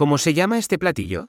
¿Cómo se llama este platillo?